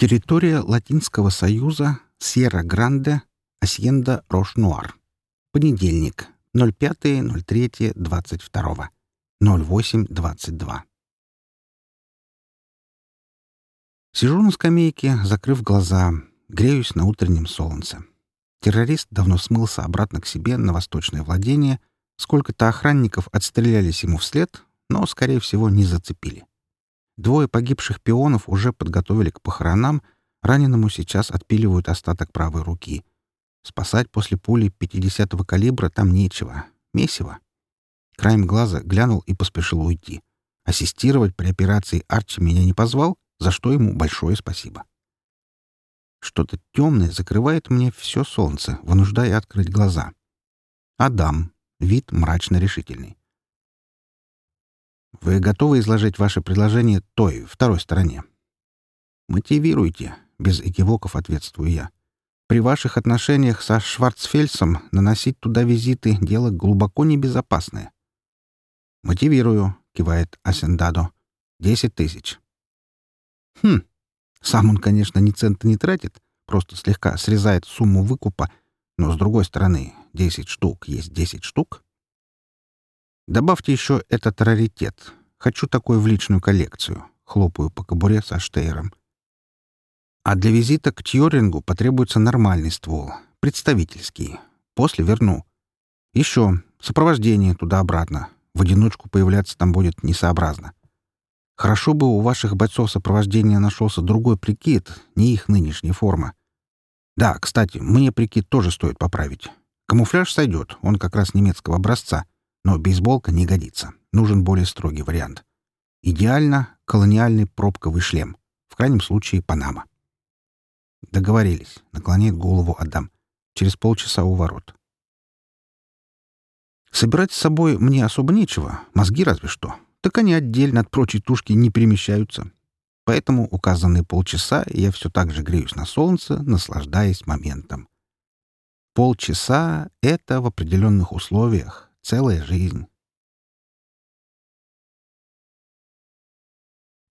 Территория Латинского Союза, Сьерра-Гранде, Асьенда Рош-Нуар. Понедельник, 05.03.22. 08.22. Сижу на скамейке, закрыв глаза, греюсь на утреннем солнце. Террорист давно смылся обратно к себе на восточное владение. Сколько-то охранников отстрелялись ему вслед, но, скорее всего, не зацепили. Двое погибших пионов уже подготовили к похоронам, раненому сейчас отпиливают остаток правой руки. Спасать после пули 50-го калибра там нечего. Месиво. Краем глаза глянул и поспешил уйти. Ассистировать при операции Арчи меня не позвал, за что ему большое спасибо. Что-то темное закрывает мне все солнце, вынуждая открыть глаза. Адам. Вид мрачно-решительный. Вы готовы изложить ваше предложение той, второй стороне? Мотивируйте, без экивоков ответствую я. При ваших отношениях со Шварцфельсом наносить туда визиты — дело глубоко небезопасное. «Мотивирую», — кивает Асендадо. «Десять тысяч». «Хм, сам он, конечно, ни цента не тратит, просто слегка срезает сумму выкупа, но, с другой стороны, 10 штук есть 10 штук. Добавьте еще этот раритет. Хочу такой в личную коллекцию. Хлопаю по кобуре со штейром. А для визита к Тьорингу потребуется нормальный ствол, представительский. После верну. Еще сопровождение туда-обратно. В одиночку появляться там будет несообразно. Хорошо бы у ваших бойцов сопровождения нашелся другой прикид, не их нынешняя форма. Да, кстати, мне прикид тоже стоит поправить. Камуфляж сойдет, он как раз немецкого образца, но бейсболка не годится. Нужен более строгий вариант. Идеально колониальный пробковый шлем. В крайнем случае Панама. Договорились. Наклоняет голову Адам. Через полчаса у ворот. Собирать с собой мне особо нечего, мозги разве что так они отдельно от прочей тушки не перемещаются. Поэтому указанные полчаса я все так же греюсь на солнце, наслаждаясь моментом. Полчаса — это в определенных условиях целая жизнь.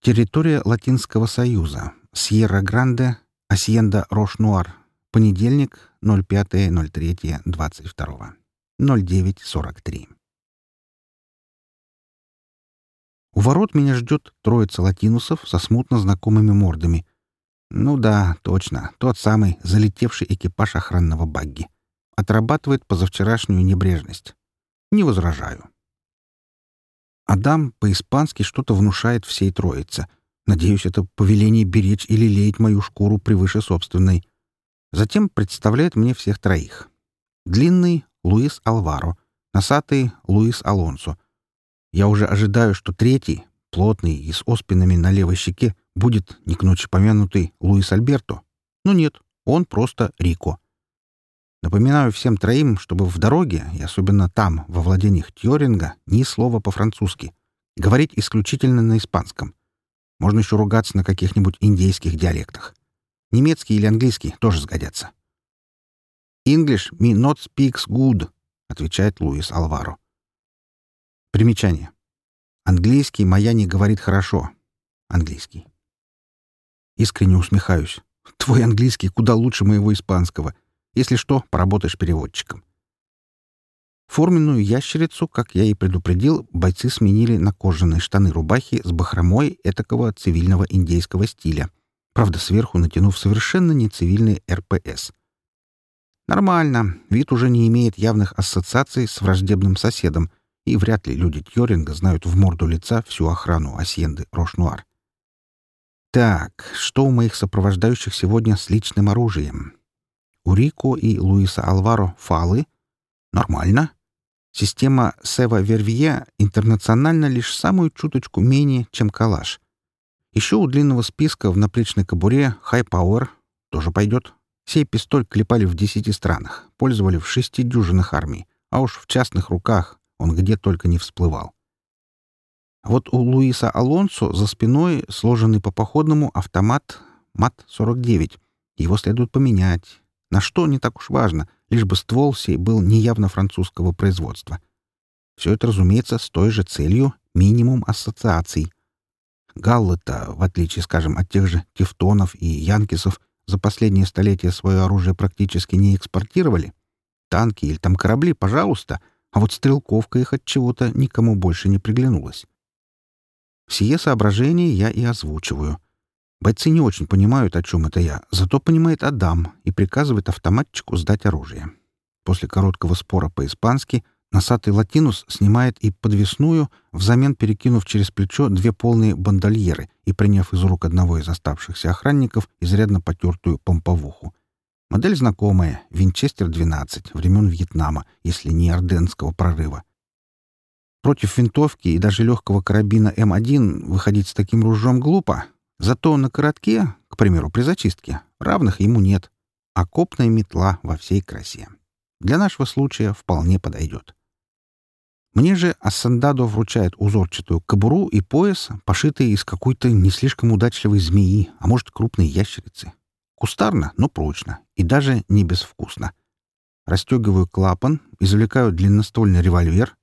Территория Латинского Союза. Сьерра-Гранде, Асьенда Рош-Нуар. Понедельник, 05.03.22. 09.43. У ворот меня ждет троица латинусов со смутно знакомыми мордами. Ну да, точно, тот самый залетевший экипаж охранного багги. Отрабатывает позавчерашнюю небрежность. Не возражаю. Адам по-испански что-то внушает всей троице. Надеюсь, это повеление беречь или леять мою шкуру превыше собственной. Затем представляет мне всех троих. Длинный — Луис Алваро, носатый — Луис Алонсо — я уже ожидаю, что третий, плотный и с оспинами на левой щеке, будет, не к ночи помянутый, Луис Альберто. Но нет, он просто Рико. Напоминаю всем троим, чтобы в дороге, и особенно там, во владениях Тьоринга, ни слова по-французски. Говорить исключительно на испанском. Можно еще ругаться на каких-нибудь индейских диалектах. Немецкий или английский тоже сгодятся. «English me not speaks good», — отвечает Луис Алваро. Примечание. Английский моя не говорит хорошо. Английский. Искренне усмехаюсь. Твой английский куда лучше моего испанского. Если что, поработаешь переводчиком. Форменную ящерицу, как я и предупредил, бойцы сменили на кожаные штаны-рубахи с бахромой этакого цивильного индейского стиля, правда, сверху натянув совершенно нецивильный РПС. Нормально, вид уже не имеет явных ассоциаций с враждебным соседом, и вряд ли люди Тьоринга знают в морду лица всю охрану Асьенды Рошнуар. Так, что у моих сопровождающих сегодня с личным оружием? У Рико и Луиса Алваро фалы? Нормально. Система Сева Вервье интернациональна лишь самую чуточку менее, чем калаш. Еще у длинного списка в наплечной кобуре High Power тоже пойдет. Сей пистоль клепали в десяти странах, пользовали в шести дюжинах армий, а уж в частных руках он где только не всплывал. А вот у Луиса Алонсо за спиной сложенный по походному автомат МАТ-49. Его следует поменять. На что не так уж важно, лишь бы ствол сей был неявно французского производства. Все это, разумеется, с той же целью минимум ассоциаций. галлы-то, в отличие, скажем, от тех же тевтонов и янкисов, за последние столетия свое оружие практически не экспортировали. Танки или там корабли, пожалуйста, а вот стрелковка их от чего-то никому больше не приглянулась. Сие соображения я и озвучиваю. Бойцы не очень понимают, о чем это я, зато понимает Адам и приказывает автоматчику сдать оружие. После короткого спора по-испански носатый латинус снимает и подвесную, взамен перекинув через плечо две полные бандольеры и приняв из рук одного из оставшихся охранников изрядно потертую помповуху. Модель знакомая — Винчестер-12 времен Вьетнама, если не Орденского прорыва. Против винтовки и даже легкого карабина М1 выходить с таким ружьем глупо. Зато на коротке, к примеру, при зачистке, равных ему нет. А копная метла во всей красе. Для нашего случая вполне подойдет. Мне же Ассандадо вручает узорчатую кобуру и пояс, пошитые из какой-то не слишком удачливой змеи, а может, крупной ящерицы. Кустарно, но прочно. И даже не безвкусно. Расстегиваю клапан, извлекаю длинноствольный револьвер.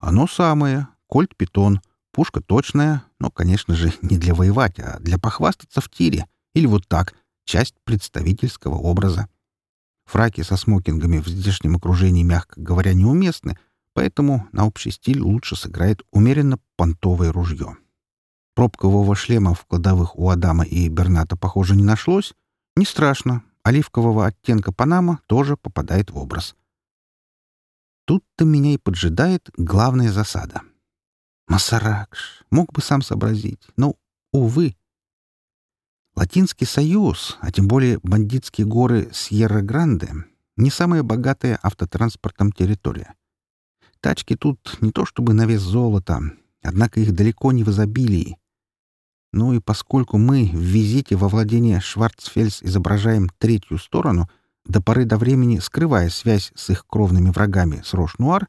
Оно самое. Кольт Питон. Пушка точная, но, конечно же, не для воевать, а для похвастаться в тире. Или вот так, часть представительского образа. Фраки со смокингами в здешнем окружении, мягко говоря, неуместны, поэтому на общий стиль лучше сыграет умеренно понтовое ружье. Пробкового шлема в кладовых у Адама и Берната, похоже, не нашлось, не страшно, оливкового оттенка Панама тоже попадает в образ. Тут-то меня и поджидает главная засада. Масаракш мог бы сам сообразить, но, увы. Латинский Союз, а тем более бандитские горы Сьерра-Гранде, не самая богатая автотранспортом территория. Тачки тут не то чтобы на вес золота, однако их далеко не в изобилии. Ну и поскольку мы в визите во владение Шварцфельс изображаем третью сторону, до поры до времени скрывая связь с их кровными врагами с Рош-Нуар,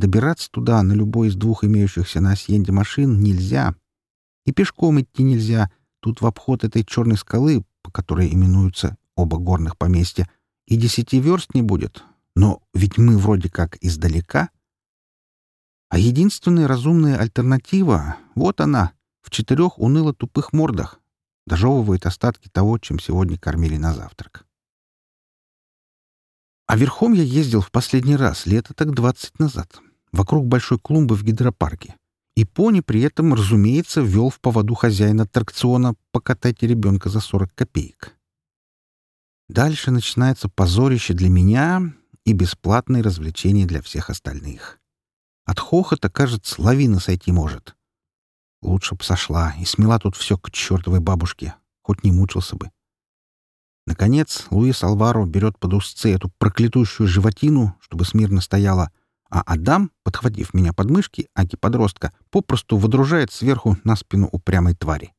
добираться туда на любой из двух имеющихся на Асьенде машин нельзя. И пешком идти нельзя. Тут в обход этой черной скалы, по которой именуются оба горных поместья, и десяти верст не будет. Но ведь мы вроде как издалека. А единственная разумная альтернатива — вот она — в четырех уныло-тупых мордах. Дожевывает остатки того, чем сегодня кормили на завтрак. А верхом я ездил в последний раз лет так двадцать назад, вокруг большой клумбы в гидропарке. И пони при этом, разумеется, вел в поводу хозяина аттракциона «Покатайте ребенка за сорок копеек». Дальше начинается позорище для меня и бесплатные развлечения для всех остальных. От хохота, кажется, лавина сойти может. Лучше б сошла и смела тут все к чертовой бабушке, хоть не мучился бы. Наконец, Луис Алваро берет под узцы эту проклятущую животину, чтобы смирно стояла, а Адам, подхватив меня под мышки, аки-подростка, попросту выдружает сверху на спину упрямой твари.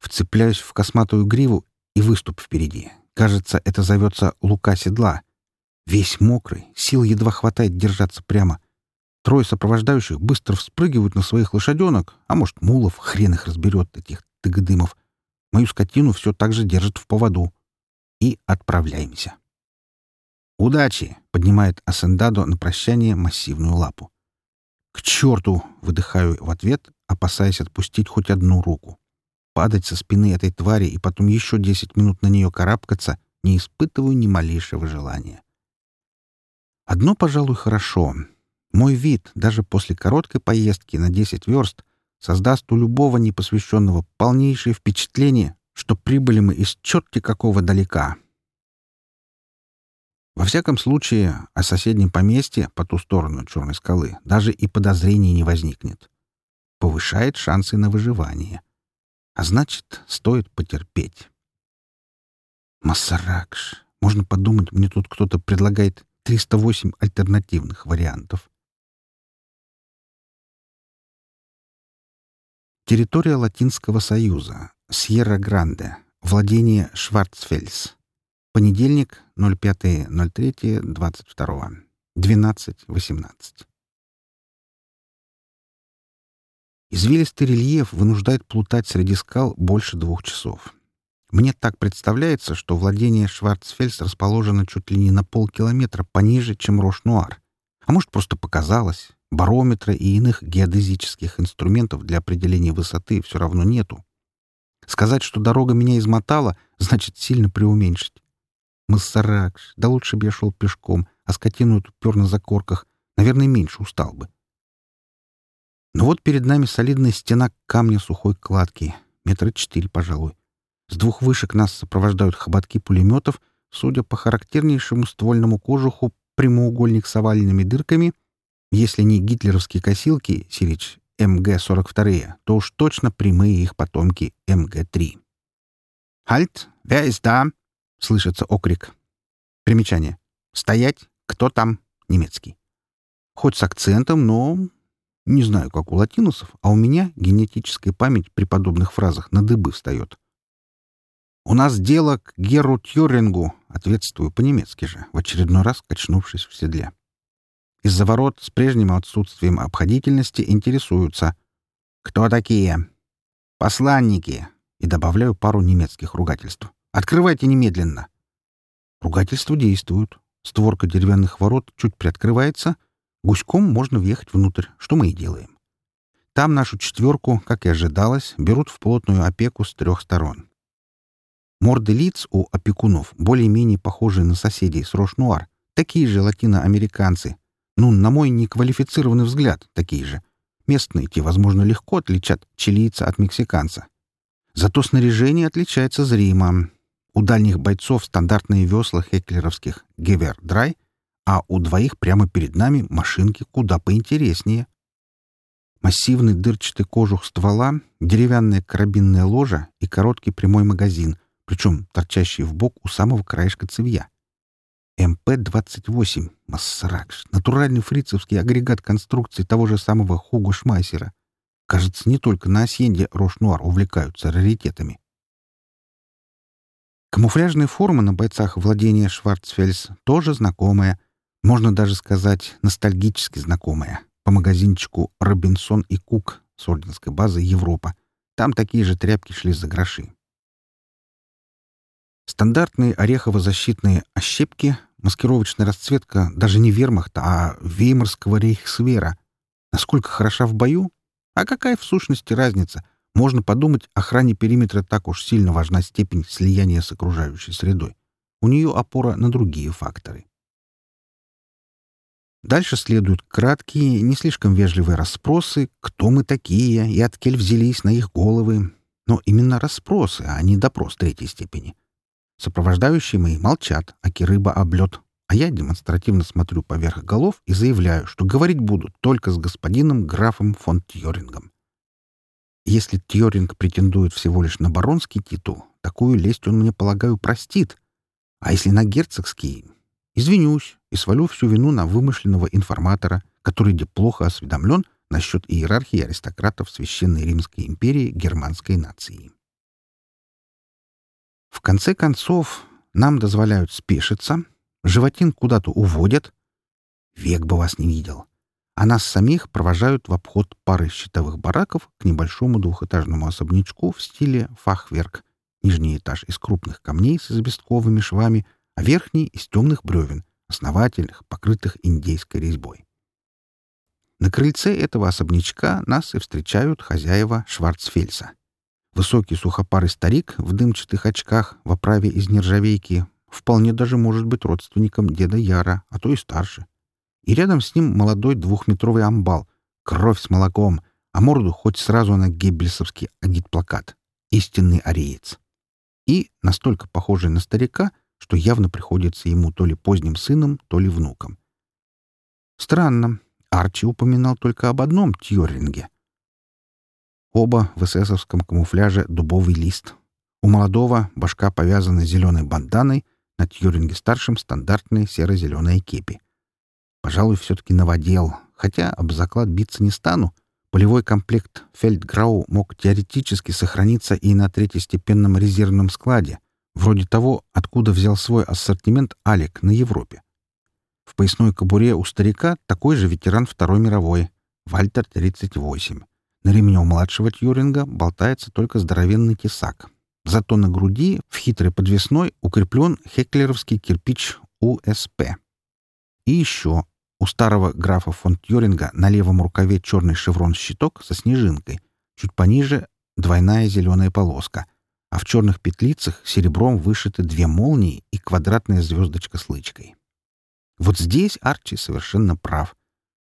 Вцепляюсь в косматую гриву и выступ впереди. Кажется, это зовется лука седла. Весь мокрый, сил едва хватает держаться прямо — Трое сопровождающих быстро вспрыгивают на своих лошаденок, а может, мулов, хрен их разберет, этих тыгдымов. Мою скотину все так же держат в поводу. И отправляемся. «Удачи!» — поднимает Асендадо на прощание массивную лапу. «К черту!» — выдыхаю в ответ, опасаясь отпустить хоть одну руку. Падать со спины этой твари и потом еще десять минут на нее карабкаться не испытываю ни малейшего желания. Одно, пожалуй, хорошо. Мой вид, даже после короткой поездки на 10 верст, создаст у любого непосвященного полнейшее впечатление, что прибыли мы из черти какого далека. Во всяком случае, о соседнем поместье по ту сторону Черной скалы даже и подозрений не возникнет. Повышает шансы на выживание. А значит, стоит потерпеть. Массаракш. Можно подумать, мне тут кто-то предлагает 308 альтернативных вариантов. Территория Латинского Союза. Сьерра-Гранде. Владение Шварцфельс. Понедельник, 05.03.22. 12.18. Извилистый рельеф вынуждает плутать среди скал больше двух часов. Мне так представляется, что владение Шварцфельс расположено чуть ли не на полкилометра пониже, чем Рош-Нуар. А может, просто показалось барометра и иных геодезических инструментов для определения высоты все равно нету. Сказать, что дорога меня измотала, значит сильно преуменьшить. Массаракш, да лучше бы я шел пешком, а скотину эту пер на закорках. Наверное, меньше устал бы. Но вот перед нами солидная стена камня сухой кладки, метра четыре, пожалуй. С двух вышек нас сопровождают хоботки пулеметов, судя по характернейшему ствольному кожуху, прямоугольник с овальными дырками. Если не гитлеровские косилки, Сирич, МГ-42, то уж точно прямые их потомки МГ-3. «Хальт! Wer ist da?» — слышится окрик. Примечание. «Стоять! Кто там?» — немецкий. Хоть с акцентом, но... Не знаю, как у латиносов, а у меня генетическая память при подобных фразах на дыбы встает. «У нас дело к Геру Тьюрингу», — ответствую по-немецки же, в очередной раз качнувшись в седле. Из-за ворот с прежним отсутствием обходительности интересуются. «Кто такие?» «Посланники!» И добавляю пару немецких ругательств. «Открывайте немедленно!» Ругательства действуют. Створка деревянных ворот чуть приоткрывается. Гуськом можно въехать внутрь, что мы и делаем. Там нашу четверку, как и ожидалось, берут в плотную опеку с трех сторон. Морды лиц у опекунов более-менее похожие на соседей с Рош-Нуар, такие же латиноамериканцы, ну, на мой неквалифицированный взгляд, такие же. Местные те, возможно, легко отличат чилийца от мексиканца. Зато снаряжение отличается зримо. У дальних бойцов стандартные весла хеклеровских «Гевер Драй», а у двоих прямо перед нами машинки куда поинтереснее. Массивный дырчатый кожух ствола, деревянная карабинная ложа и короткий прямой магазин, причем торчащий в бок у самого краешка цевья. МП-28, Массаракш, натуральный фрицевский агрегат конструкции того же самого Хуго Шмайсера. Кажется, не только на Асьенде Рош-Нуар увлекаются раритетами. Камуфляжная форма на бойцах владения Шварцфельс тоже знакомая, можно даже сказать, ностальгически знакомая, по магазинчику «Робинсон и Кук» с орденской базы «Европа». Там такие же тряпки шли за гроши. Стандартные орехово-защитные ощепки, маскировочная расцветка даже не вермахта, а веймарского рейхсвера. Насколько хороша в бою? А какая в сущности разница? Можно подумать, охране периметра так уж сильно важна степень слияния с окружающей средой. У нее опора на другие факторы. Дальше следуют краткие, не слишком вежливые расспросы, кто мы такие и от кель взялись на их головы. Но именно расспросы, а не допрос третьей степени. Сопровождающие мои молчат, а Кирыба облет, а я демонстративно смотрю поверх голов и заявляю, что говорить буду только с господином графом фон Тьорингом. Если Тьоринг претендует всего лишь на баронский титул, такую лесть он мне, полагаю, простит. А если на герцогский, извинюсь и свалю всю вину на вымышленного информатора, который плохо осведомлен насчет иерархии аристократов Священной Римской империи германской нации. В конце концов, нам дозволяют спешиться, животин куда-то уводят. Век бы вас не видел. А нас самих провожают в обход пары щитовых бараков к небольшому двухэтажному особнячку в стиле фахверк. Нижний этаж из крупных камней с известковыми швами, а верхний — из темных бревен, основательных, покрытых индейской резьбой. На крыльце этого особнячка нас и встречают хозяева Шварцфельса. Высокий сухопарый старик в дымчатых очках в оправе из нержавейки вполне даже может быть родственником деда Яра, а то и старше. И рядом с ним молодой двухметровый амбал, кровь с молоком, а морду хоть сразу на геббельсовский агитплакат. Истинный ариец. И настолько похожий на старика, что явно приходится ему то ли поздним сыном, то ли внуком. Странно. Арчи упоминал только об одном Тьоринге — Оба в эсэсовском камуфляже дубовый лист. У молодого башка повязана зеленой банданой, на Тьюринге-старшем стандартные серо-зеленые кепи. Пожалуй, все-таки новодел, хотя об заклад биться не стану. Полевой комплект «Фельдграу» мог теоретически сохраниться и на третьестепенном резервном складе, вроде того, откуда взял свой ассортимент Алик на Европе. В поясной кобуре у старика такой же ветеран Второй мировой, Вальтер 38. На ремне у младшего Тьюринга болтается только здоровенный тесак. Зато на груди в хитрой подвесной укреплен хеклеровский кирпич УСП. И еще у старого графа фон Тьюринга на левом рукаве черный шеврон-щиток со снежинкой. Чуть пониже — двойная зеленая полоска. а в черных петлицах серебром вышиты две молнии и квадратная звездочка с лычкой. Вот здесь Арчи совершенно прав.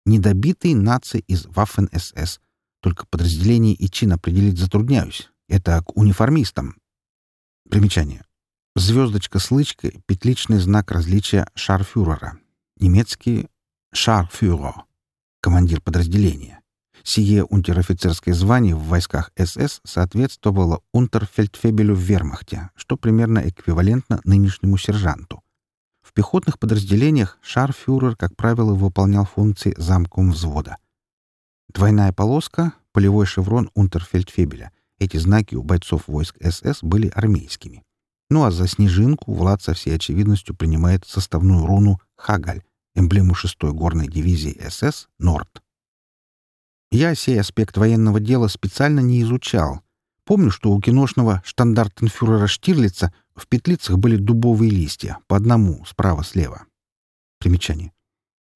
Недобитый нации из Waffen-СС. Только подразделение и чин определить затрудняюсь. Это к униформистам. Примечание. Звездочка с лычкой — петличный знак различия шарфюрера. Немецкий «шарфюрер» — командир подразделения. Сие унтер-офицерское звание в войсках СС соответствовало унтерфельдфебелю в вермахте, что примерно эквивалентно нынешнему сержанту. В пехотных подразделениях шарфюрер, как правило, выполнял функции замком взвода. Двойная полоска — полевой шеврон унтерфельдфебеля. Эти знаки у бойцов войск СС были армейскими. Ну а за снежинку Влад со всей очевидностью принимает составную руну «Хагаль», эмблему 6-й горной дивизии СС «Норд». Я сей аспект военного дела специально не изучал. Помню, что у киношного штандартенфюрера Штирлица в петлицах были дубовые листья, по одному, справа-слева. Примечание.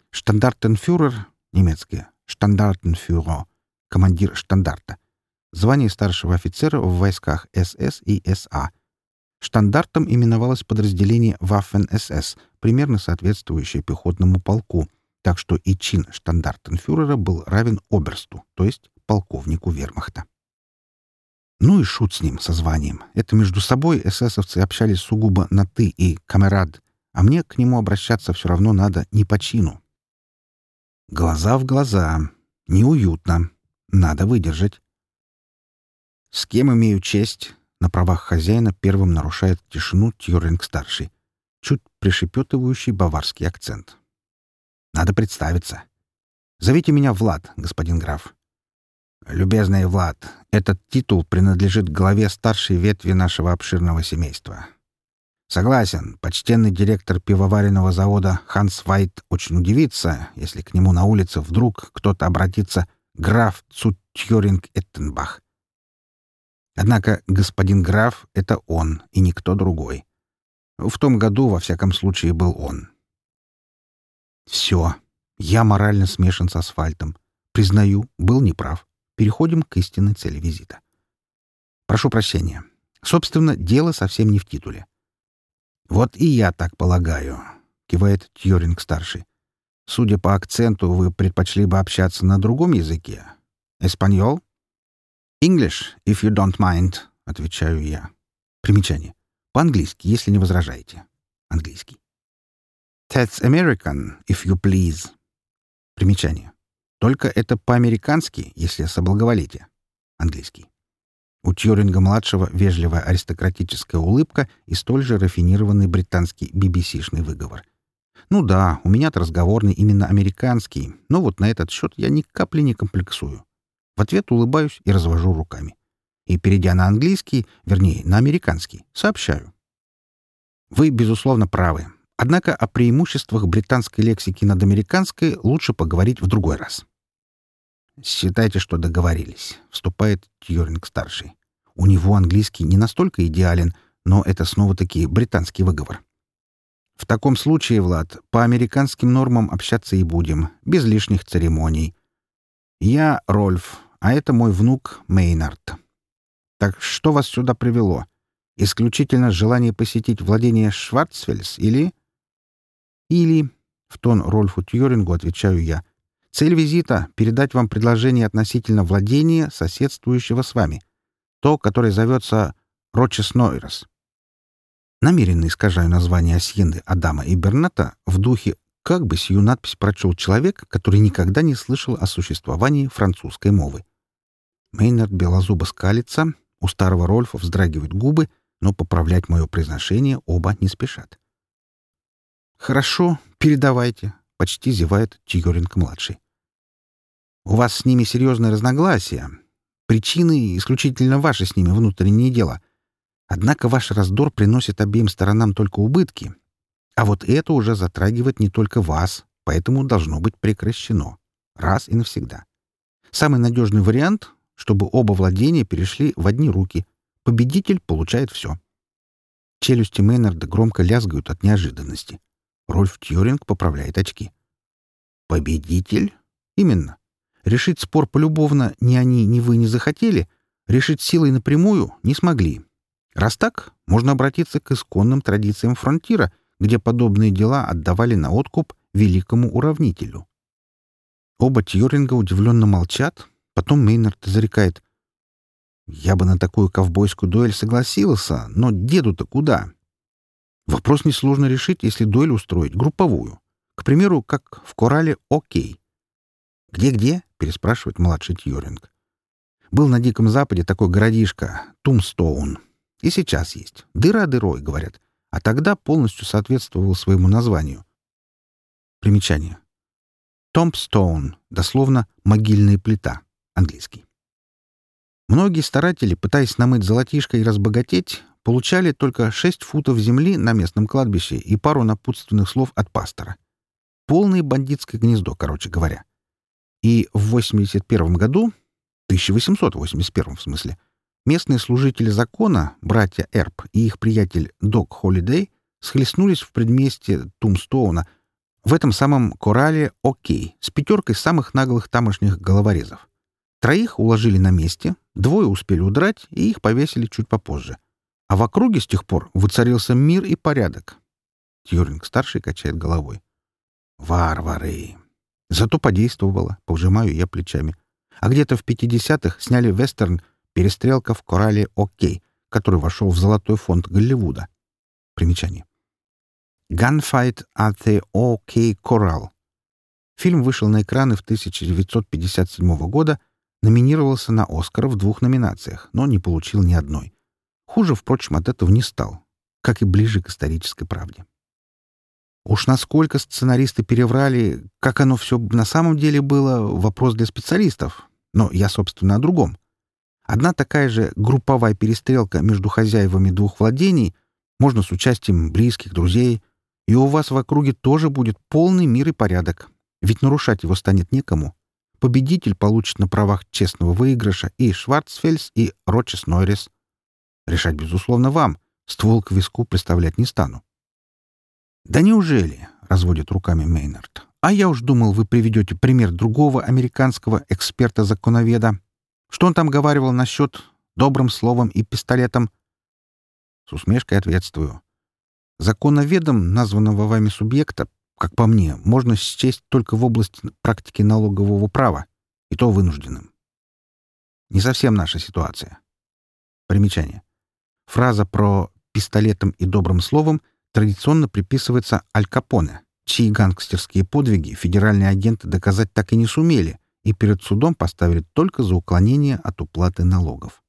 Штандартенфюрер, немецкое, штандартенфюрер, командир штандарта. Звание старшего офицера в войсках СС и СА. Штандартом именовалось подразделение Waffen-СС, примерно соответствующее пехотному полку — так что и чин штандартенфюрера был равен оберсту, то есть полковнику вермахта. Ну и шут с ним, со званием. Это между собой эсэсовцы общались сугубо на «ты» и «камерад», а мне к нему обращаться все равно надо не по чину. Глаза в глаза. Неуютно. Надо выдержать. «С кем имею честь?» На правах хозяина первым нарушает тишину Тьюринг-старший. Чуть пришепетывающий баварский акцент. Надо представиться. Зовите меня Влад, господин граф. Любезный Влад, этот титул принадлежит главе старшей ветви нашего обширного семейства. Согласен, почтенный директор пивоваренного завода Ханс Вайт очень удивится, если к нему на улице вдруг кто-то обратится «Граф Цутьоринг Эттенбах». Однако господин граф — это он, и никто другой. В том году, во всяком случае, был он. Все. Я морально смешан с асфальтом. Признаю, был неправ. Переходим к истинной цели визита. Прошу прощения. Собственно, дело совсем не в титуле. «Вот и я так полагаю», — кивает Тьоринг-старший. «Судя по акценту, вы предпочли бы общаться на другом языке. Эспаньол?» «English, if you don't mind», — отвечаю я. Примечание. По-английски, если не возражаете. Английский. That's American, if you please. Примечание. Только это по-американски, если соблаговолите. Английский. У Тьюринга-младшего вежливая аристократическая улыбка и столь же рафинированный британский BBC-шный выговор. Ну да, у меня-то разговорный именно американский, но вот на этот счет я ни капли не комплексую. В ответ улыбаюсь и развожу руками. И, перейдя на английский, вернее, на американский, сообщаю. Вы, безусловно, правы. Однако о преимуществах британской лексики над американской лучше поговорить в другой раз. «Считайте, что договорились», — вступает Тьюринг-старший. У него английский не настолько идеален, но это снова-таки британский выговор. В таком случае, Влад, по американским нормам общаться и будем, без лишних церемоний. Я Рольф, а это мой внук Мейнард. Так что вас сюда привело? Исключительно желание посетить владение Шварцфельс или... Или, в тон Рольфу Тьорингу отвечаю я, цель визита — передать вам предложение относительно владения, соседствующего с вами. То, которое зовется Рочес-Нойрос. Намеренно искажаю название Асьенды Адама и Берната в духе как бы сию надпись прочел человек, который никогда не слышал о существовании французской мовы. Мейнард белозубо скалится, у старого Рольфа вздрагивают губы, но поправлять мое произношение оба не спешат. «Хорошо, передавайте», — почти зевает Тьюринг-младший. «У вас с ними серьезное разногласие. Причины исключительно ваши с ними внутреннее дело. Однако ваш раздор приносит обеим сторонам только убытки. А вот это уже затрагивает не только вас, поэтому должно быть прекращено. Раз и навсегда. Самый надежный вариант — чтобы оба владения перешли в одни руки. Победитель получает все. Челюсти Мейнарда громко лязгают от неожиданности. Рольф Тьюринг поправляет очки. «Победитель?» «Именно. Решить спор полюбовно ни они, ни вы не захотели, решить силой напрямую не смогли. Раз так, можно обратиться к исконным традициям фронтира, где подобные дела отдавали на откуп великому уравнителю. Оба Тьюринга удивленно молчат, потом Мейнард зарекает. «Я бы на такую ковбойскую дуэль согласился, но деду-то куда?» Вопрос несложно решить, если дуэль устроить групповую. К примеру, как в корале «Окей». «Где-где?» — переспрашивает младший Тьюринг. «Был на Диком Западе такой городишко — Тумстоун. И сейчас есть. Дыра дырой, говорят. А тогда полностью соответствовал своему названию. Примечание. Томпстоун, дословно «могильная плита», английский. Многие старатели, пытаясь намыть золотишко и разбогатеть, получали только 6 футов земли на местном кладбище и пару напутственных слов от пастора. Полное бандитское гнездо, короче говоря. И в 81 году, 1881 в смысле, местные служители закона, братья Эрб и их приятель Док Холидей, схлестнулись в предместье Тумстоуна в этом самом корале «Окей» с пятеркой самых наглых тамошних головорезов. Троих уложили на месте, двое успели удрать, и их повесили чуть попозже. А в округе с тех пор воцарился мир и порядок. Тьюринг-старший качает головой. Варвары! Зато подействовало, пожимаю я плечами. А где-то в 50-х сняли вестерн «Перестрелка в корале Окей», который вошел в золотой фонд Голливуда. Примечание. Gunfight at the OK Coral. Фильм вышел на экраны в 1957 года, номинировался на «Оскар» в двух номинациях, но не получил ни одной. Хуже, впрочем, от этого не стал, как и ближе к исторической правде. Уж насколько сценаристы переврали, как оно все на самом деле было, вопрос для специалистов. Но я, собственно, о другом. Одна такая же групповая перестрелка между хозяевами двух владений, можно с участием близких, друзей, и у вас в округе тоже будет полный мир и порядок, ведь нарушать его станет некому. Победитель получит на правах честного выигрыша и Шварцфельс, и Рочес Нойрес. Решать, безусловно, вам. Ствол к виску представлять не стану. «Да неужели?» — разводит руками Мейнард. «А я уж думал, вы приведете пример другого американского эксперта-законоведа. Что он там говаривал насчет добрым словом и пистолетом?» С усмешкой ответствую. Законоведом названного вами субъекта, как по мне, можно счесть только в области практики налогового права, и то вынужденным. Не совсем наша ситуация. Примечание. Фраза про «пистолетом и добрым словом» традиционно приписывается Аль Капоне, чьи гангстерские подвиги федеральные агенты доказать так и не сумели и перед судом поставили только за уклонение от уплаты налогов.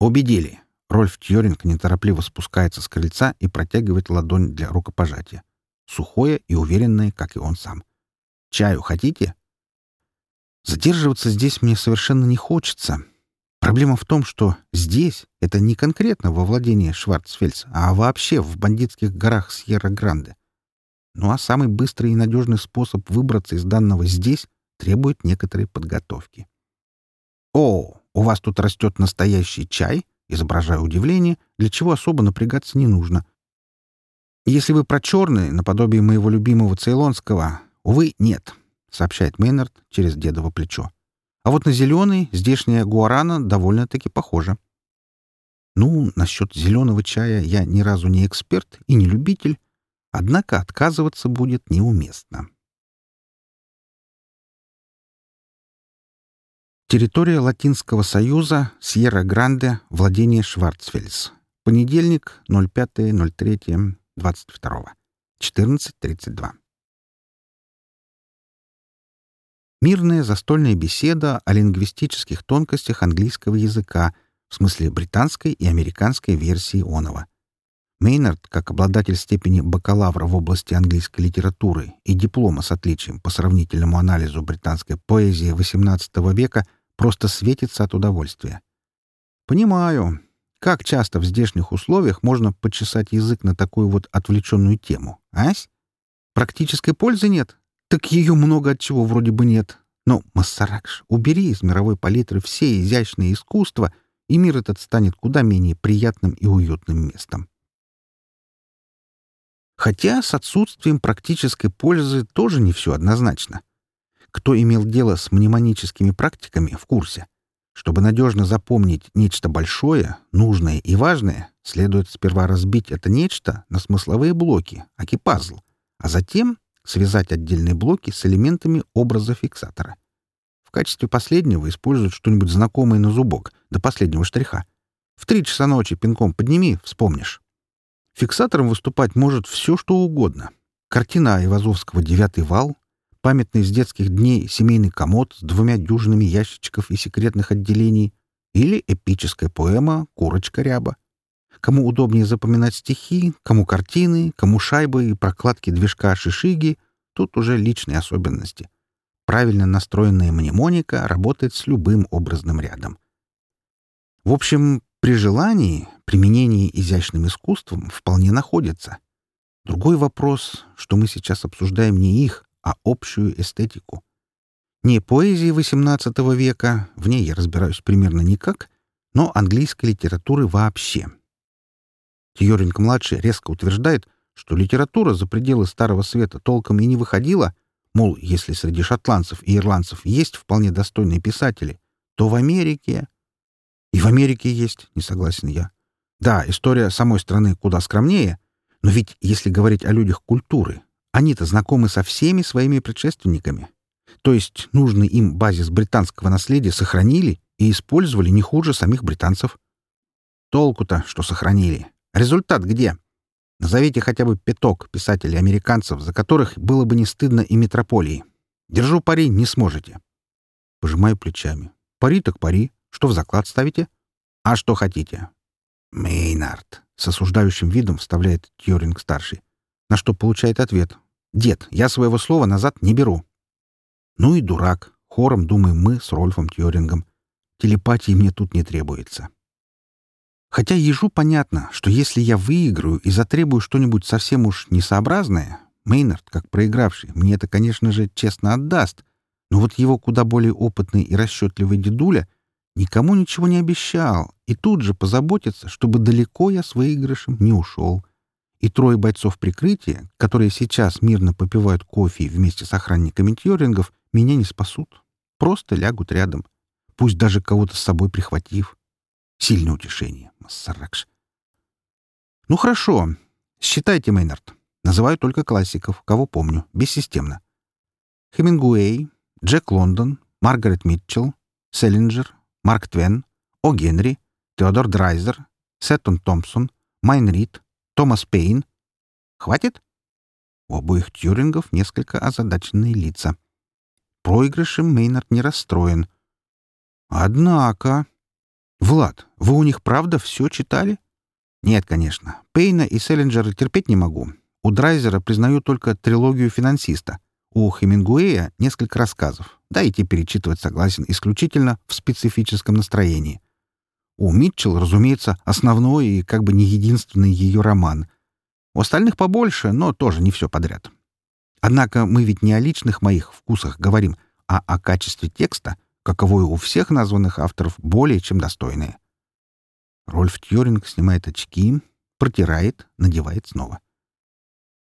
Убедили. Рольф Тьоринг неторопливо спускается с крыльца и протягивает ладонь для рукопожатия. Сухое и уверенное, как и он сам. «Чаю хотите?» Задерживаться здесь мне совершенно не хочется, Проблема в том, что здесь это не конкретно во владении Шварцфельдс, а вообще в бандитских горах Сьерра-Гранде. Ну а самый быстрый и надежный способ выбраться из данного здесь требует некоторой подготовки. «О, у вас тут растет настоящий чай?» Изображая удивление, для чего особо напрягаться не нужно. «Если вы про черный, наподобие моего любимого цейлонского, увы, нет», — сообщает Мейнард через дедово плечо. А вот на зеленый здешняя гуарана довольно-таки похожа. Ну, насчет зеленого чая я ни разу не эксперт и не любитель, однако отказываться будет неуместно. Территория Латинского Союза, Сьерра-Гранде, владение Шварцфельс. Понедельник, 05.03.22. 14.32. Мирная застольная беседа о лингвистических тонкостях английского языка, в смысле британской и американской версии онова. Мейнард, как обладатель степени бакалавра в области английской литературы и диплома с отличием по сравнительному анализу британской поэзии XVIII века, просто светится от удовольствия. Понимаю, как часто в здешних условиях можно почесать язык на такую вот отвлеченную тему, ась? Практической пользы нет, так ее много от чего вроде бы нет. Но, Массаракш, убери из мировой палитры все изящные искусства, и мир этот станет куда менее приятным и уютным местом. Хотя с отсутствием практической пользы тоже не все однозначно. Кто имел дело с мнемоническими практиками, в курсе. Чтобы надежно запомнить нечто большое, нужное и важное, следует сперва разбить это нечто на смысловые блоки, аки-пазл, а затем связать отдельные блоки с элементами образа фиксатора. В качестве последнего используют что-нибудь знакомое на зубок, до последнего штриха. В три часа ночи пинком подними, вспомнишь. Фиксатором выступать может все, что угодно. Картина Айвазовского «Девятый вал», памятный с детских дней семейный комод с двумя дюжинами ящичков и секретных отделений или эпическая поэма «Курочка ряба». Кому удобнее запоминать стихи, кому картины, кому шайбы и прокладки движка шишиги — тут уже личные особенности. Правильно настроенная мнемоника работает с любым образным рядом. В общем, при желании применение изящным искусством вполне находится. Другой вопрос, что мы сейчас обсуждаем не их, а общую эстетику. Не поэзии XVIII века, в ней я разбираюсь примерно никак, но английской литературы вообще. Тьоринг-младший резко утверждает, что литература за пределы Старого Света толком и не выходила, мол, если среди шотландцев и ирландцев есть вполне достойные писатели, то в Америке и в Америке есть, не согласен я. Да, история самой страны куда скромнее, но ведь если говорить о людях культуры, они-то знакомы со всеми своими предшественниками. То есть нужный им базис британского наследия сохранили и использовали не хуже самих британцев. Толку-то, что сохранили. Результат где? Назовите хотя бы пяток писателей-американцев, за которых было бы не стыдно и метрополии. Держу пари, не сможете. Пожимаю плечами. Пари так пари. Что в заклад ставите? А что хотите? Мейнард. С осуждающим видом вставляет Тьоринг-старший. На что получает ответ. Дед, я своего слова назад не беру. Ну и дурак. Хором думаем мы с Рольфом Тьорингом. Телепатии мне тут не требуется. Хотя ежу понятно, что если я выиграю и затребую что-нибудь совсем уж несообразное, Мейнард, как проигравший, мне это, конечно же, честно отдаст, но вот его куда более опытный и расчетливый дедуля Никому ничего не обещал и тут же позаботится, чтобы далеко я с выигрышем не ушел. И трое бойцов прикрытия, которые сейчас мирно попивают кофе вместе с охранниками Тьорингов, меня не спасут. Просто лягут рядом. Пусть даже кого-то с собой прихватив. Сильное утешение, Массаракш. Ну хорошо. Считайте, Мейнард. Называю только классиков, кого помню, бессистемно. Хемингуэй, Джек Лондон, Маргарет Митчелл, Сэлинджер, Марк Твен, О. Генри, Теодор Драйзер, Сетон-Томпсон, Майн Рид, Томас Пейн. Хватит? У обоих Тьюрингов несколько озадаченные лица. Проигрышем Мейнард не расстроен. Однако... Влад, вы у них правда все читали? Нет, конечно. Пейна и Селлинджера терпеть не могу. У Драйзера признаю только трилогию финансиста. У Хемингуэя несколько рассказов. Да и те перечитывать согласен исключительно в специфическом настроении. У Митчелл, разумеется, основной и как бы не единственный ее роман. У остальных побольше, но тоже не все подряд. Однако мы ведь не о личных моих вкусах говорим, а о качестве текста, каковое у всех названных авторов более чем достойное. Рольф Тьюринг снимает очки, протирает, надевает снова.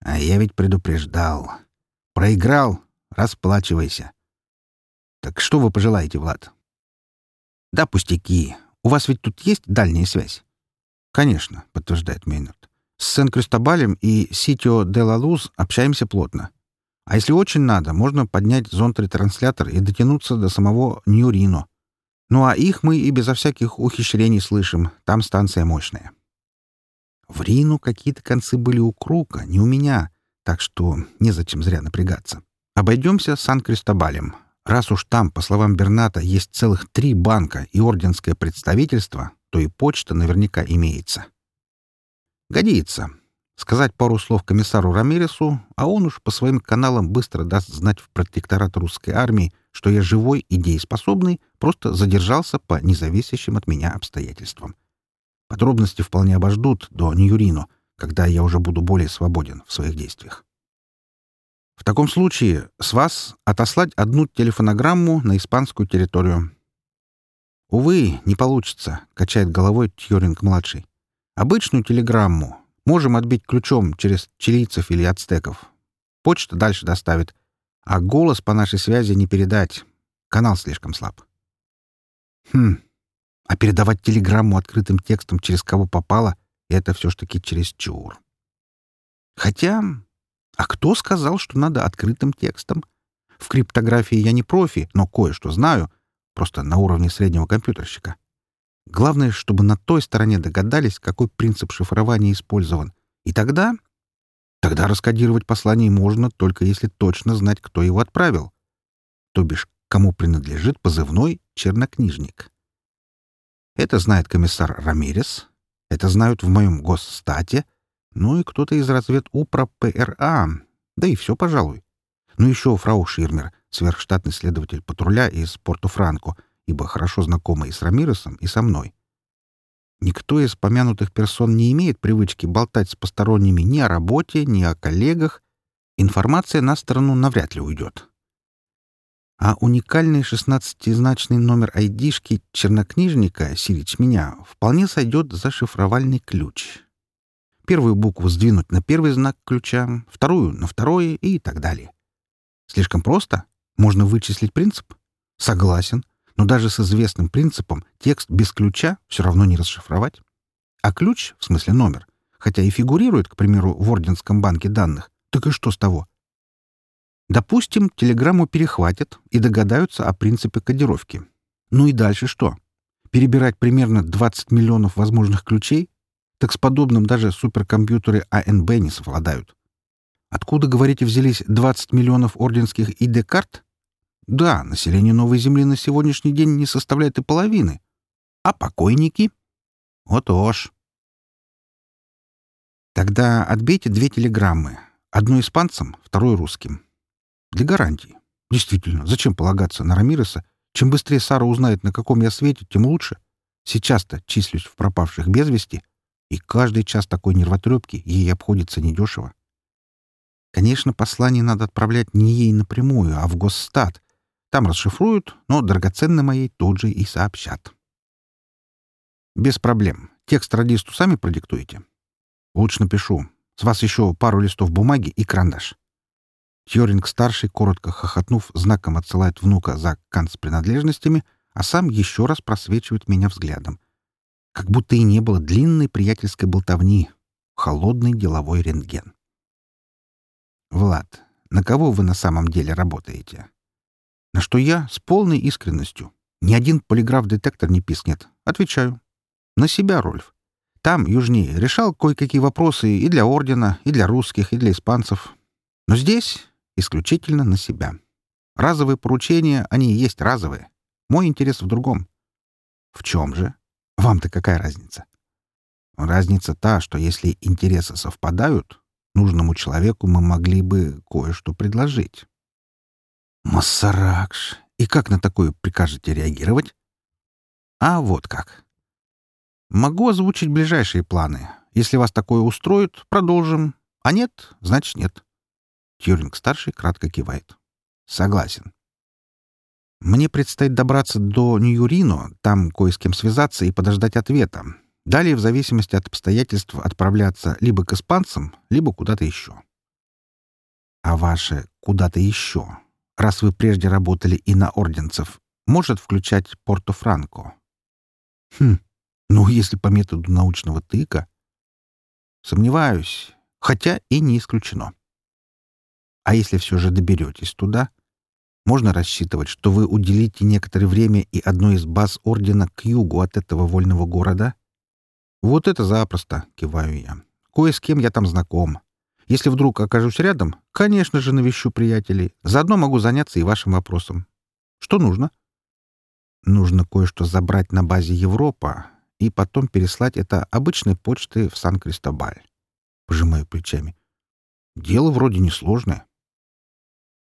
А я ведь предупреждал. Проиграл — расплачивайся. Так что вы пожелаете, Влад? Да, пустяки. У вас ведь тут есть дальняя связь? Конечно, подтверждает Мейнард. С Сен-Кристобалем и Ситио де ла Луз общаемся плотно. А если очень надо, можно поднять зонд-ретранслятор и дотянуться до самого Нью-Рино. Ну а их мы и безо всяких ухищрений слышим. Там станция мощная. В Рину какие-то концы были у Крука, не у меня так что незачем зря напрягаться. Обойдемся Сан-Кристобалем. Раз уж там, по словам Берната, есть целых три банка и орденское представительство, то и почта наверняка имеется. Годится. Сказать пару слов комиссару Рамиресу, а он уж по своим каналам быстро даст знать в протекторат русской армии, что я живой и дееспособный, просто задержался по независящим от меня обстоятельствам. Подробности вполне обождут до Ньюрино, когда я уже буду более свободен в своих действиях. В таком случае с вас отослать одну телефонограмму на испанскую территорию. Увы, не получится, качает головой Тьюринг-младший. Обычную телеграмму можем отбить ключом через чилийцев или ацтеков. Почта дальше доставит. А голос по нашей связи не передать. Канал слишком слаб. Хм. А передавать телеграмму открытым текстом через кого попало — это все ж таки через чур. Хотя... А кто сказал, что надо открытым текстом? В криптографии я не профи, но кое-что знаю, просто на уровне среднего компьютерщика. Главное, чтобы на той стороне догадались, какой принцип шифрования использован. И тогда... Тогда раскодировать послание можно, только если точно знать, кто его отправил. То бишь, кому принадлежит позывной «чернокнижник». Это знает комиссар Рамирес, это знают в моем госстате, ну и кто-то из разведупра ПРА, да и все, пожалуй. Ну еще фрау Ширмер, сверхштатный следователь патруля из Порту-Франко, ибо хорошо знакома и с Рамиресом, и со мной. Никто из помянутых персон не имеет привычки болтать с посторонними ни о работе, ни о коллегах. Информация на сторону навряд ли уйдет. А уникальный шестнадцатизначный номер айдишки чернокнижника Сирич меня вполне сойдет за шифровальный ключ. Первую букву сдвинуть на первый знак ключа, вторую — на второй и так далее. Слишком просто? Можно вычислить принцип? Согласен. Но даже с известным принципом текст без ключа все равно не расшифровать. А ключ, в смысле номер, хотя и фигурирует, к примеру, в Орденском банке данных, так и что с того? Допустим, телеграмму перехватят и догадаются о принципе кодировки. Ну и дальше что? Перебирать примерно 20 миллионов возможных ключей? Так с подобным даже суперкомпьютеры АНБ не совладают. Откуда, говорите, взялись 20 миллионов орденских ID-карт? Да, население Новой Земли на сегодняшний день не составляет и половины. А покойники? Вот уж. Тогда отбейте две телеграммы. Одну испанцам, вторую русским. Для гарантии. Действительно, зачем полагаться на Рамиреса? Чем быстрее Сара узнает, на каком я свете, тем лучше. Сейчас-то числюсь в пропавших без вести, и каждый час такой нервотрепки ей обходится недешево. Конечно, послание надо отправлять не ей напрямую, а в Госстат, там расшифруют, но драгоценной моей тут же и сообщат. Без проблем. Текст радисту сами продиктуете? Лучше напишу. С вас еще пару листов бумаги и карандаш. Тьоринг-старший, коротко хохотнув, знаком отсылает внука за канц с принадлежностями, а сам еще раз просвечивает меня взглядом. Как будто и не было длинной приятельской болтовни. Холодный деловой рентген. «Влад, на кого вы на самом деле работаете?» На что я с полной искренностью. Ни один полиграф-детектор не пискнет. Отвечаю. На себя, Рольф. Там, южнее, решал кое-какие вопросы и для ордена, и для русских, и для испанцев. Но здесь исключительно на себя. Разовые поручения, они и есть разовые. Мой интерес в другом. В чем же? Вам-то какая разница? Разница та, что если интересы совпадают, нужному человеку мы могли бы кое-что предложить. Массаракш. И как на такое прикажете реагировать? А вот как. Могу озвучить ближайшие планы. Если вас такое устроит, продолжим. А нет, значит нет. Тьюринг-старший кратко кивает. Согласен. Мне предстоит добраться до Нью-Рино, там кое с кем связаться и подождать ответа. Далее, в зависимости от обстоятельств, отправляться либо к испанцам, либо куда-то еще. А ваше «куда-то еще» раз вы прежде работали и на орденцев, может включать Порто-Франко. Хм, ну, если по методу научного тыка... Сомневаюсь, хотя и не исключено. А если все же доберетесь туда, можно рассчитывать, что вы уделите некоторое время и одной из баз Ордена к югу от этого вольного города? Вот это запросто, киваю я. Кое с кем я там знаком. Если вдруг окажусь рядом, конечно же, навещу приятелей. Заодно могу заняться и вашим вопросом. Что нужно? Нужно кое-что забрать на базе Европа и потом переслать это обычной почтой в Сан-Кристобаль. Пожимаю плечами. Дело вроде несложное.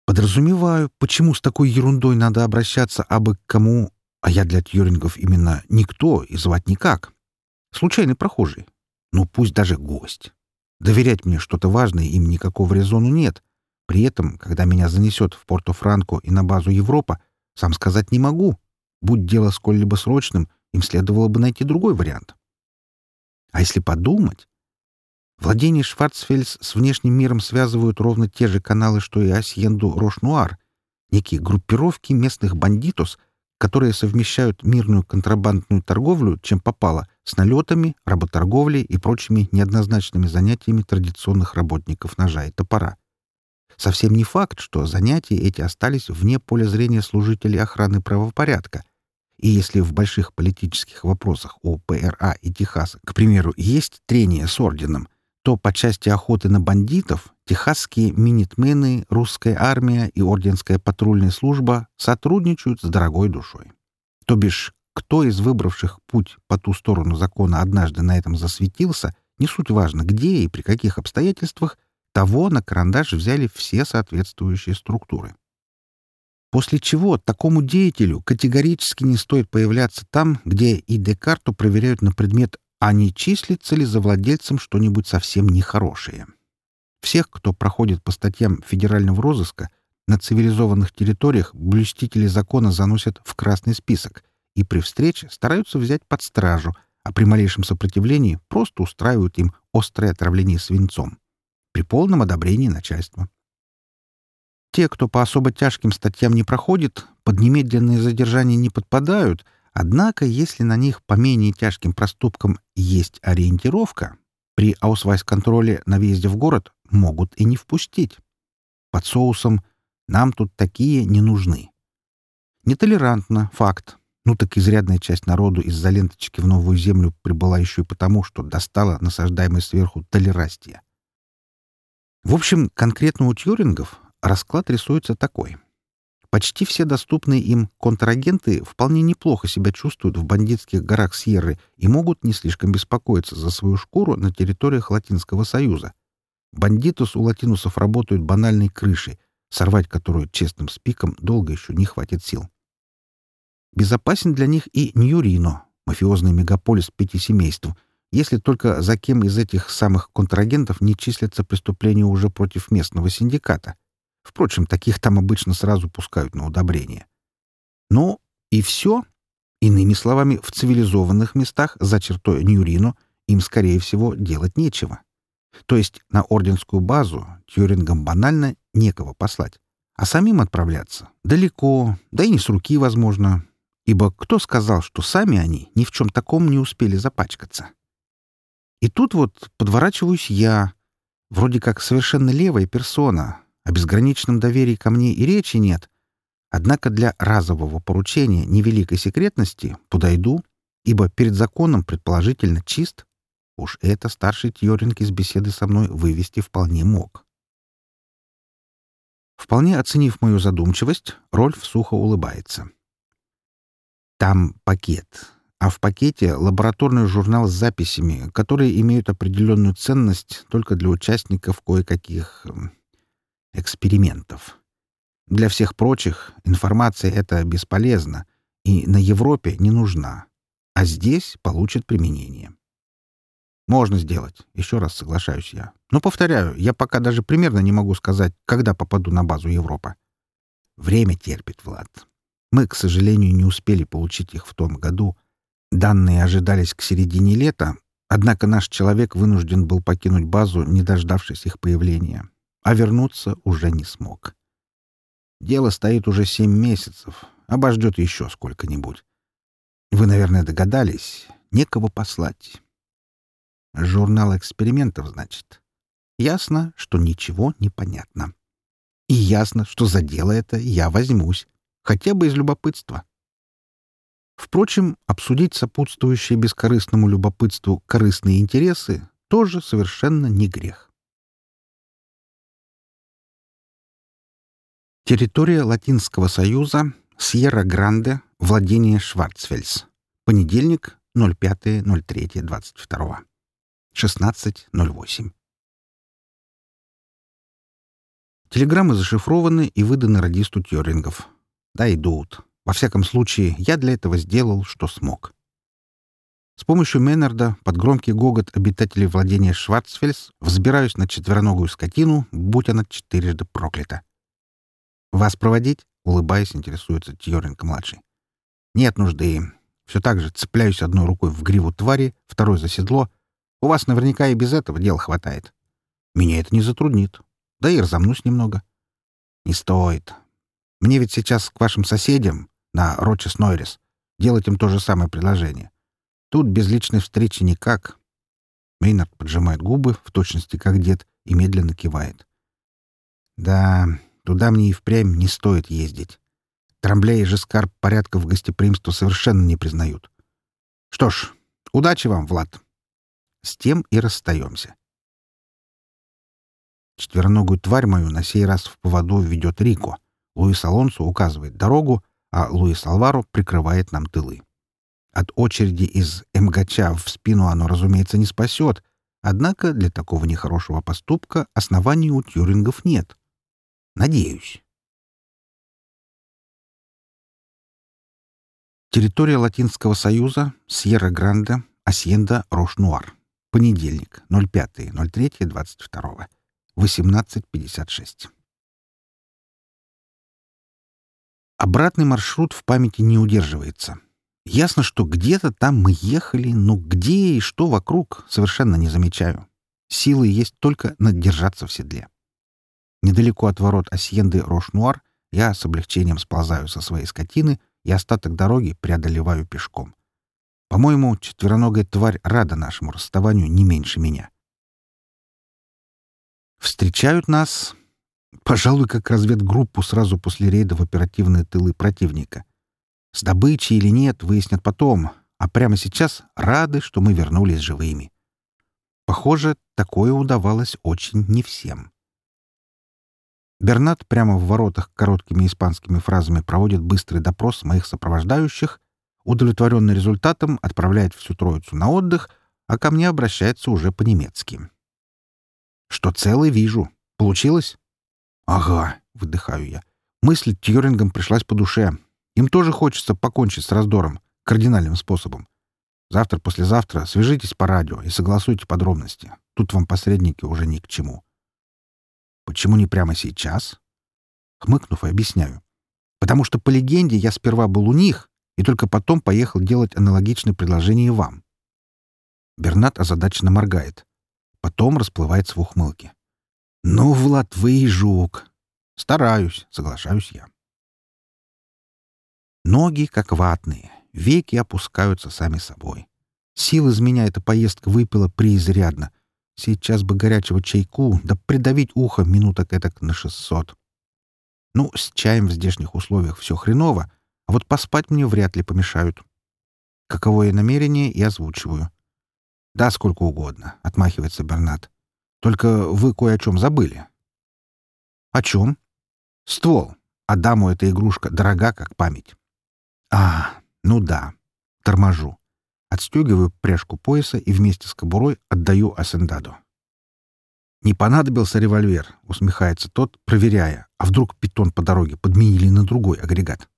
Подразумеваю, почему с такой ерундой надо обращаться абы к кому, а я для тьюрингов именно никто и звать никак. Случайный прохожий. Ну, пусть даже гость. Доверять мне что-то важное им никакого резону нет. При этом, когда меня занесет в Порто-Франко и на базу Европа, сам сказать не могу. Будь дело сколь-либо срочным, им следовало бы найти другой вариант. А если подумать... Владение Шварцфельс с внешним миром связывают ровно те же каналы, что и Асьенду Рош-Нуар, некие группировки местных бандитос, которые совмещают мирную контрабандную торговлю, чем попало, с налетами, работорговлей и прочими неоднозначными занятиями традиционных работников ножа и топора. Совсем не факт, что занятия эти остались вне поля зрения служителей охраны правопорядка. И если в больших политических вопросах у ПРА и Техаса, к примеру, есть трение с орденом, то по части охоты на бандитов техасские минитмены, русская армия и орденская патрульная служба сотрудничают с дорогой душой. То бишь, кто из выбравших путь по ту сторону закона однажды на этом засветился, не суть важно, где и при каких обстоятельствах, того на карандаш взяли все соответствующие структуры. После чего такому деятелю категорически не стоит появляться там, где ID-карту проверяют на предмет а не числится ли за владельцем что-нибудь совсем нехорошее. Всех, кто проходит по статьям федерального розыска, на цивилизованных территориях блюстители закона заносят в красный список и при встрече стараются взять под стражу, а при малейшем сопротивлении просто устраивают им острое отравление свинцом при полном одобрении начальства. Те, кто по особо тяжким статьям не проходит, под немедленное задержание не подпадают, Однако, если на них по менее тяжким проступкам есть ориентировка, при аусвайс-контроле на въезде в город могут и не впустить. Под соусом «нам тут такие не нужны». Нетолерантно, факт. Ну так изрядная часть народу из-за ленточки в новую землю прибыла еще и потому, что достала насаждаемой сверху толерастия. В общем, конкретно у тьюрингов расклад рисуется такой. Почти все доступные им контрагенты вполне неплохо себя чувствуют в бандитских горах Сьерры и могут не слишком беспокоиться за свою шкуру на территориях Латинского Союза. Бандитус у латинусов работают банальной крышей, сорвать которую честным спиком долго еще не хватит сил. Безопасен для них и Ньюрино, мафиозный мегаполис пяти семейств, если только за кем из этих самых контрагентов не числятся преступления уже против местного синдиката — Впрочем, таких там обычно сразу пускают на удобрение. Ну, и все. Иными словами, в цивилизованных местах за чертой Ньюрино им, скорее всего, делать нечего. То есть на орденскую базу Тьюрингам банально некого послать. А самим отправляться далеко, да и не с руки, возможно. Ибо кто сказал, что сами они ни в чем таком не успели запачкаться? И тут вот подворачиваюсь я, вроде как совершенно левая персона, о безграничном доверии ко мне и речи нет. Однако для разового поручения невеликой секретности подойду, ибо перед законом предположительно чист. Уж это старший Тьоринг из беседы со мной вывести вполне мог. Вполне оценив мою задумчивость, Рольф сухо улыбается. Там пакет, а в пакете лабораторный журнал с записями, которые имеют определенную ценность только для участников кое-каких экспериментов. Для всех прочих информация эта бесполезна и на Европе не нужна, а здесь получит применение. Можно сделать, еще раз соглашаюсь я. Но, повторяю, я пока даже примерно не могу сказать, когда попаду на базу Европа. Время терпит, Влад. Мы, к сожалению, не успели получить их в том году. Данные ожидались к середине лета, однако наш человек вынужден был покинуть базу, не дождавшись их появления а вернуться уже не смог. Дело стоит уже семь месяцев, обождет еще сколько-нибудь. Вы, наверное, догадались, некого послать. Журнал экспериментов, значит. Ясно, что ничего не понятно. И ясно, что за дело это я возьмусь, хотя бы из любопытства. Впрочем, обсудить сопутствующие бескорыстному любопытству корыстные интересы тоже совершенно не грех. Территория Латинского Союза, Сьерра-Гранде, владение Шварцфельс. Понедельник, 05.03.22. 16.08. Телеграммы зашифрованы и выданы радисту Тьорингов. Да, идут. Во всяком случае, я для этого сделал, что смог. С помощью Меннерда под громкий гогот обитателей владения Шварцфельс взбираюсь на четвероногую скотину, будь она четырежды проклята. «Вас проводить?» — улыбаясь, интересуется Тьоринг-младший. «Нет нужды. Все так же цепляюсь одной рукой в гриву твари, второй за седло. У вас наверняка и без этого дел хватает. Меня это не затруднит. Да и разомнусь немного». «Не стоит. Мне ведь сейчас к вашим соседям, на Рочес Нойрес, делать им то же самое предложение. Тут без личной встречи никак. Мейнард поджимает губы, в точности как дед, и медленно кивает. Да, туда мне и впрямь не стоит ездить. Трамбля и Жескар порядков гостеприимства совершенно не признают. Что ж, удачи вам, Влад. С тем и расстаемся. Четвероногую тварь мою на сей раз в поводу ведет Рико. Луис Алонсо указывает дорогу, а Луис Алваро прикрывает нам тылы. От очереди из МГЧа в спину оно, разумеется, не спасет, однако для такого нехорошего поступка оснований у тюрингов нет. Надеюсь. Территория Латинского Союза, Сьерра-Гранде, Асьенда, Рош-Нуар. Понедельник, 05.03.22. 18.56. Обратный маршрут в памяти не удерживается. Ясно, что где-то там мы ехали, но где и что вокруг, совершенно не замечаю. Силы есть только надержаться в седле. Недалеко от ворот Асьенды Рош-Нуар я с облегчением сползаю со своей скотины и остаток дороги преодолеваю пешком. По-моему, четвероногая тварь рада нашему расставанию не меньше меня. Встречают нас, пожалуй, как разведгруппу сразу после рейда в оперативные тылы противника. С добычей или нет, выяснят потом, а прямо сейчас рады, что мы вернулись живыми. Похоже, такое удавалось очень не всем. Бернат прямо в воротах короткими испанскими фразами проводит быстрый допрос моих сопровождающих, удовлетворенный результатом отправляет всю троицу на отдых, а ко мне обращается уже по-немецки. Что целый вижу. Получилось? Ага, выдыхаю я. Мысль Тьюрингам пришлась по душе. Им тоже хочется покончить с раздором кардинальным способом. Завтра-послезавтра свяжитесь по радио и согласуйте подробности. Тут вам посредники уже ни к чему. Почему не прямо сейчас? Хмыкнув, и объясняю. Потому что, по легенде, я сперва был у них, и только потом поехал делать аналогичное предложение вам. Бернат озадаченно моргает. Потом расплывается в ухмылке. «Ну, Влад, вы и жук!» «Стараюсь», — соглашаюсь я. Ноги как ватные, веки опускаются сами собой. Сил из меня эта поездка выпила преизрядно. Сейчас бы горячего чайку, да придавить ухо минуток этак на шестьсот. Ну, с чаем в здешних условиях все хреново, а вот поспать мне вряд ли помешают. Каковое намерение я озвучиваю. «Да, сколько угодно», — отмахивается Бернат. «Только вы кое о чем забыли». «О чем?» «Ствол. Адаму эта игрушка дорога, как память». «А, ну да. Торможу. Отстегиваю пряжку пояса и вместе с кобурой отдаю Асендаду. «Не понадобился револьвер», — усмехается тот, проверяя, а вдруг питон по дороге подменили на другой агрегат.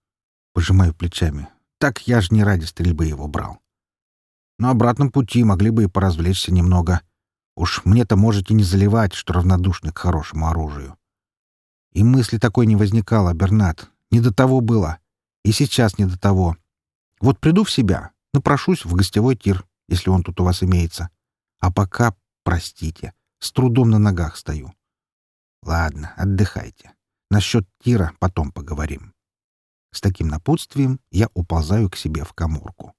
Пожимаю плечами. «Так я ж не ради стрельбы его брал». На обратном пути могли бы и поразвлечься немного. Уж мне-то можете не заливать, что равнодушны к хорошему оружию. И мысли такой не возникало, Бернат. Не до того было. И сейчас не до того. Вот приду в себя, напрошусь в гостевой тир, если он тут у вас имеется. А пока, простите, с трудом на ногах стою. Ладно, отдыхайте. Насчет тира потом поговорим. С таким напутствием я уползаю к себе в коморку.